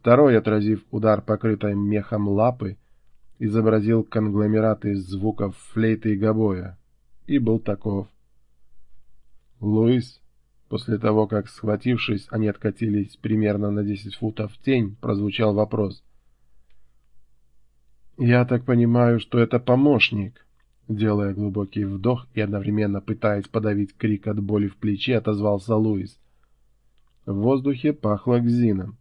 Второй, отразив удар покрытой мехом лапы, изобразил конгломерат из звуков флейты и гобоя, и был таков. Луис, после того, как, схватившись, они откатились примерно на десять футов в тень, прозвучал вопрос. «Я так понимаю, что это помощник?» Делая глубокий вдох и одновременно пытаясь подавить крик от боли в плече, отозвался Луис. В воздухе пахло гзином.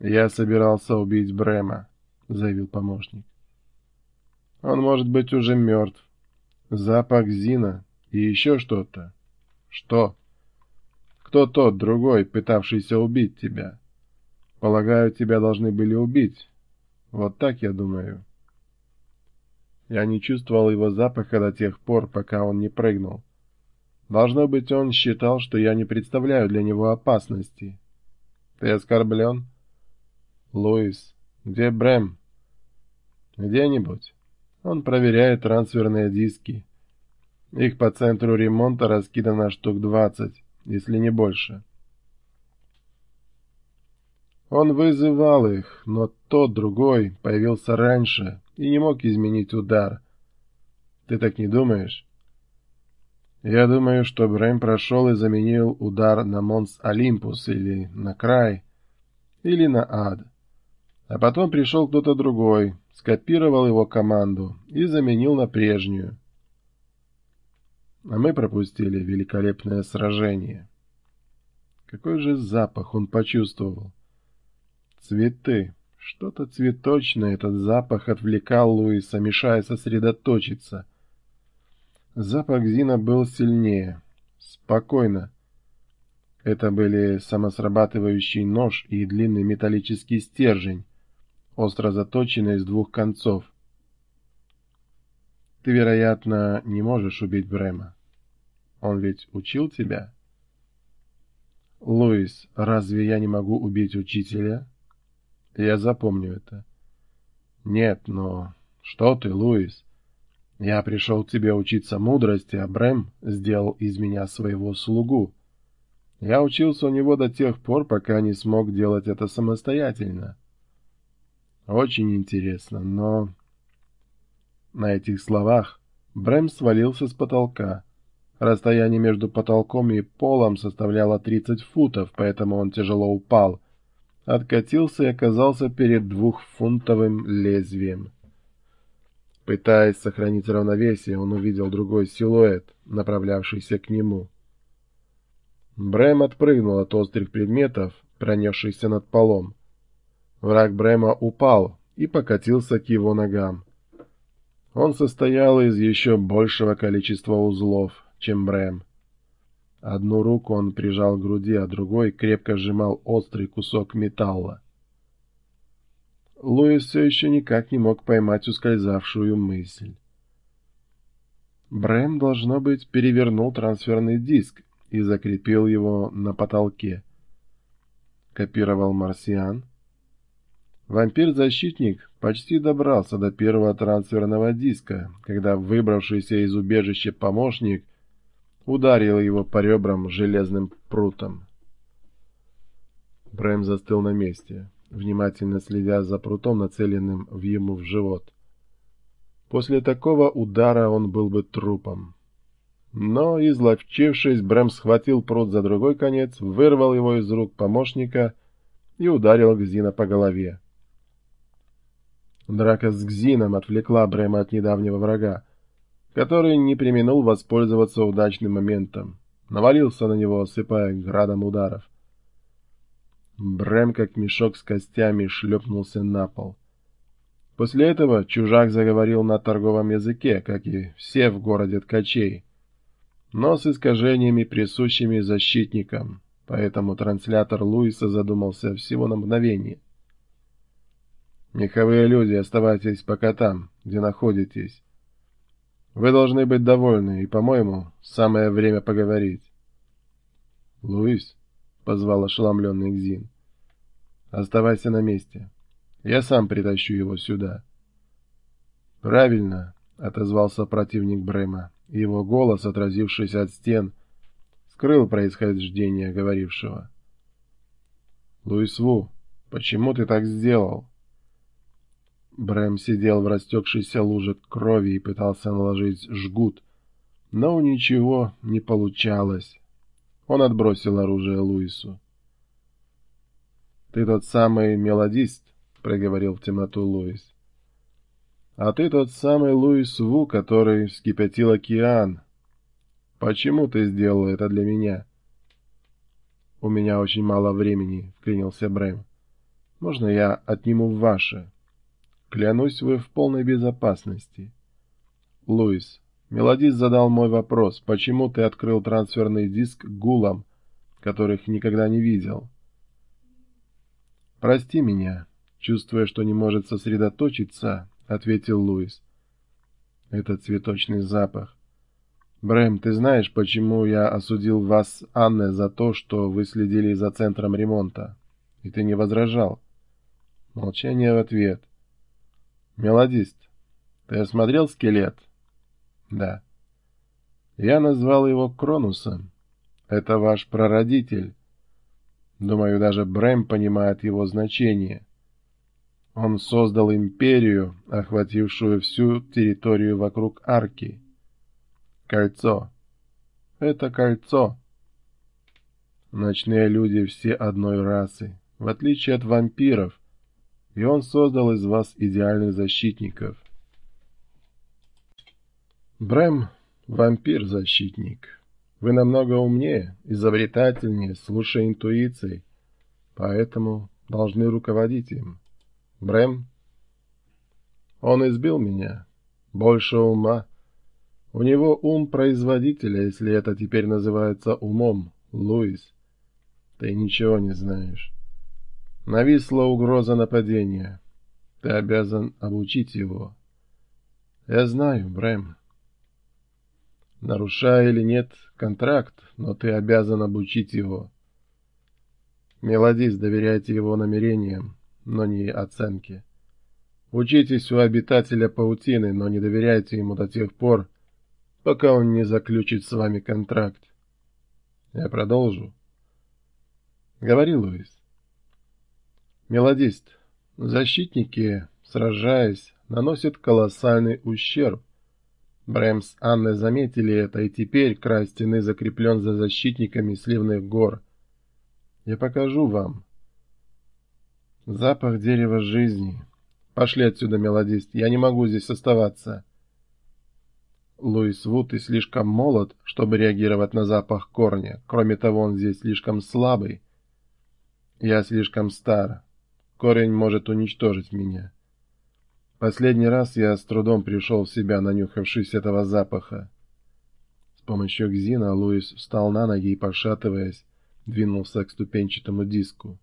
«Я собирался убить Брема», — заявил помощник. «Он может быть уже мертв. Запах Зина и еще что-то. Что? Кто тот другой, пытавшийся убить тебя? Полагаю, тебя должны были убить. Вот так я думаю». Я не чувствовал его запаха до тех пор, пока он не прыгнул. Должно быть, он считал, что я не представляю для него опасности. Ты оскорблен? Луис, где Брэм? Где-нибудь. Он проверяет трансферные диски. Их по центру ремонта раскидано штук двадцать, если не больше. Он вызывал их, но тот другой появился раньше и не мог изменить удар. Ты так не думаешь? Я думаю, что Брэм прошел и заменил удар на Монс Олимпус или на Край, или на Ад. А потом пришел кто-то другой, скопировал его команду и заменил на прежнюю. А мы пропустили великолепное сражение. Какой же запах он почувствовал? Цветы. Что-то цветочное этот запах отвлекал Луиса, мешая сосредоточиться. Запах Зина был сильнее. Спокойно. Это были самосрабатывающий нож и длинный металлический стержень, остро заточенный с двух концов. Ты, вероятно, не можешь убить Брема. Он ведь учил тебя? Луис, разве я не могу убить учителя? Я запомню это. Нет, но... Что ты, Луис? Я пришел к тебе учиться мудрости, а Брэм сделал из меня своего слугу. Я учился у него до тех пор, пока не смог делать это самостоятельно. Очень интересно, но... На этих словах Брэм свалился с потолка. Расстояние между потолком и полом составляло 30 футов, поэтому он тяжело упал — откатился и оказался перед двухфунтовым лезвием. Пытаясь сохранить равновесие, он увидел другой силуэт, направлявшийся к нему. Брэм отпрыгнул от острых предметов, пронесшихся над полом. Враг Брэма упал и покатился к его ногам. Он состоял из еще большего количества узлов, чем Брэм. Одну руку он прижал к груди, а другой крепко сжимал острый кусок металла. Луис все еще никак не мог поймать ускользавшую мысль. Брэм, должно быть, перевернул трансферный диск и закрепил его на потолке. Копировал марсиан. Вампир-защитник почти добрался до первого трансферного диска, когда выбравшийся из убежища помощник — ударил его по ребрам железным прутом. Брэм застыл на месте, внимательно следя за прутом, нацеленным в ему в живот. После такого удара он был бы трупом. Но, изловчившись, Брэм схватил прут за другой конец, вырвал его из рук помощника и ударил Гзина по голове. Драка с Гзином отвлекла Брэма от недавнего врага который не применил воспользоваться удачным моментом. Навалился на него, осыпая градом ударов. Брэм, как мешок с костями, шлепнулся на пол. После этого чужак заговорил на торговом языке, как и все в городе ткачей, но с искажениями, присущими защитникам, поэтому транслятор Луиса задумался всего на мгновение. «Меховые люди, оставайтесь пока там, где находитесь. Вы должны быть довольны, и, по-моему, самое время поговорить. — Луис, — позвал ошеломленный Гзин, — оставайся на месте. Я сам притащу его сюда. — Правильно, — отозвался противник Брема. Его голос, отразившийся от стен, скрыл происхождение говорившего. — Луис Ву, Почему ты так сделал?» Брэм сидел в растекшейся луже крови и пытался наложить жгут, но ничего не получалось. Он отбросил оружие Луису. «Ты тот самый мелодист», — проговорил в темноту Луис. «А ты тот самый Луис Ву, который вскипятил океан. Почему ты сделал это для меня?» «У меня очень мало времени», — вклинился Брэм. «Можно я отниму ваше?» Клянусь, вы в полной безопасности. Луис, мелодист задал мой вопрос, почему ты открыл трансферный диск гулам, которых никогда не видел? Прости меня, чувствуя, что не может сосредоточиться, ответил Луис. Это цветочный запах. Брэм, ты знаешь, почему я осудил вас, Анне, за то, что вы следили за центром ремонта? И ты не возражал. Молчание в ответ. Мелодист, ты осмотрел скелет? Да. Я назвал его Кронусом. Это ваш прародитель. Думаю, даже Брэм понимает его значение. Он создал империю, охватившую всю территорию вокруг арки. Кольцо. Это кольцо. Ночные люди все одной расы, в отличие от вампиров, и он создал из вас идеальных защитников. Брэм — вампир-защитник. Вы намного умнее, изобретательнее, с лучшей интуицией, поэтому должны руководить им. Брэм? Он избил меня. Больше ума. У него ум производителя, если это теперь называется умом, Луис. Ты ничего не знаешь. Нависла угроза нападения. Ты обязан обучить его. Я знаю, Брэм. Нарушая или нет контракт, но ты обязан обучить его. Мелодист, доверяйте его намерениям, но не оценке. Учитесь у обитателя паутины, но не доверяйте ему до тех пор, пока он не заключит с вами контракт. Я продолжу. Говори, Луис. Мелодист. Защитники, сражаясь, наносят колоссальный ущерб. Брэм с Анной заметили это, и теперь край стены закреплен за защитниками сливных гор. Я покажу вам. Запах дерева жизни. Пошли отсюда, мелодист, я не могу здесь оставаться. Луис Вуд и слишком молод, чтобы реагировать на запах корня. Кроме того, он здесь слишком слабый. Я слишком стар. Корень может уничтожить меня. Последний раз я с трудом пришел в себя, нанюхавшись этого запаха. С помощью Гзина Луис встал на ноги и, пошатываясь, двинулся к ступенчатому диску.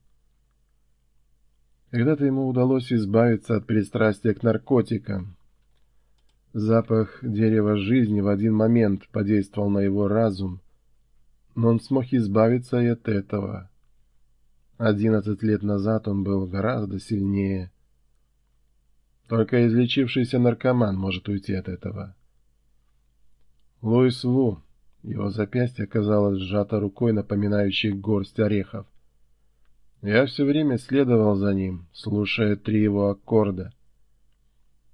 Когда-то ему удалось избавиться от пристрастия к наркотикам. Запах дерева жизни в один момент подействовал на его разум, но он смог избавиться и от этого. Одиннадцать лет назад он был гораздо сильнее. Только излечившийся наркоман может уйти от этого. Луис Ву. Его запястье оказалось сжато рукой, напоминающей горсть орехов. Я все время следовал за ним, слушая три его аккорда.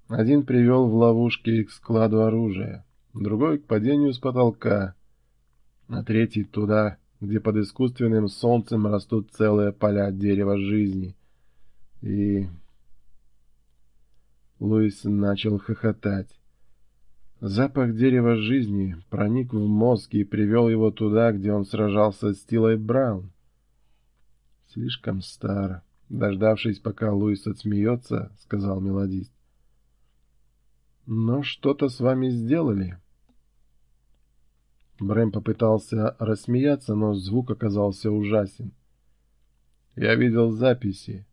Один привел в ловушки к складу оружия, другой — к падению с потолка, а третий — туда, где под искусственным солнцем растут целые поля дерева жизни. И... Луис начал хохотать. Запах дерева жизни проник в мозг и привел его туда, где он сражался с Тилой Браун. Слишком стар. Дождавшись, пока Луис отсмеется, сказал мелодист. Но что-то с вами сделали. Брэм попытался рассмеяться, но звук оказался ужасен. Я видел записи.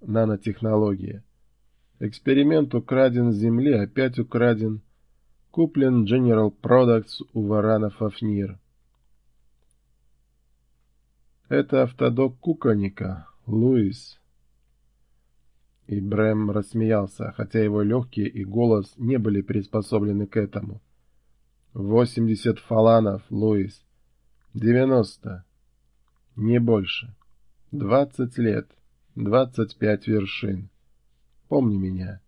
Нанотехнология. Эксперимент украден с Земли, опять украден. Куплен General Products у Варана Фафнир. Это автодок кукольника, Луис. И Брэм рассмеялся, хотя его легкие и голос не были приспособлены к этому. — Восемьдесят фаланов, Луис. Девяносто. Не больше. Двадцать лет. двадцать пять вершин. Помни меня.